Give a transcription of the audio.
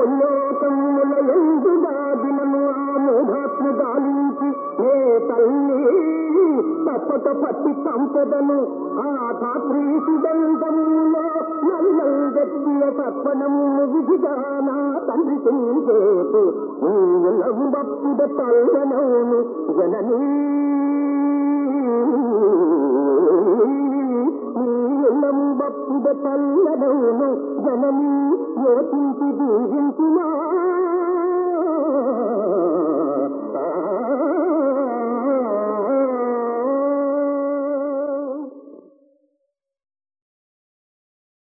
ముల్లోకముల ఎందుగా ఆ మూఢాత్మ గాలించి ఏ తల్లి తప్పక పట్టి సంపదను ఆ ధాత్రీ సుదంతములో నల్లంగత్య తప్పనము విధిగా నా తండ్రి తల్లనవును జననీ. తల్లనవును జననీ.